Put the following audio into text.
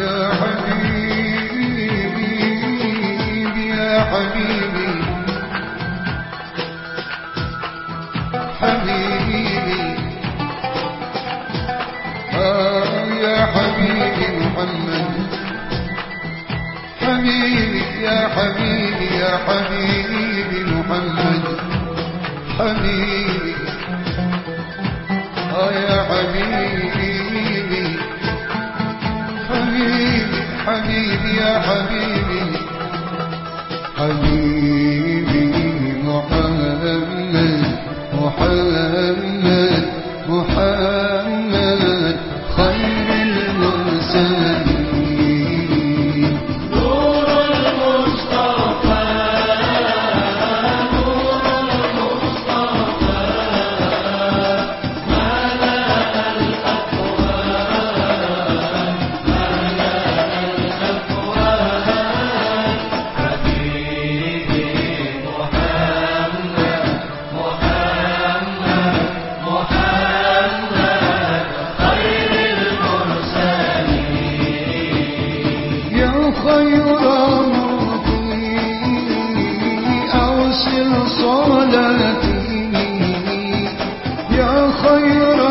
يا حبيبي يا حبيبي. حبيبي. آه يا حبيبي محمد. حبيبي يا حبيبي يا حبيبي. حبيبي يا حبيبي. حبيبي خير صلاتي. يا خير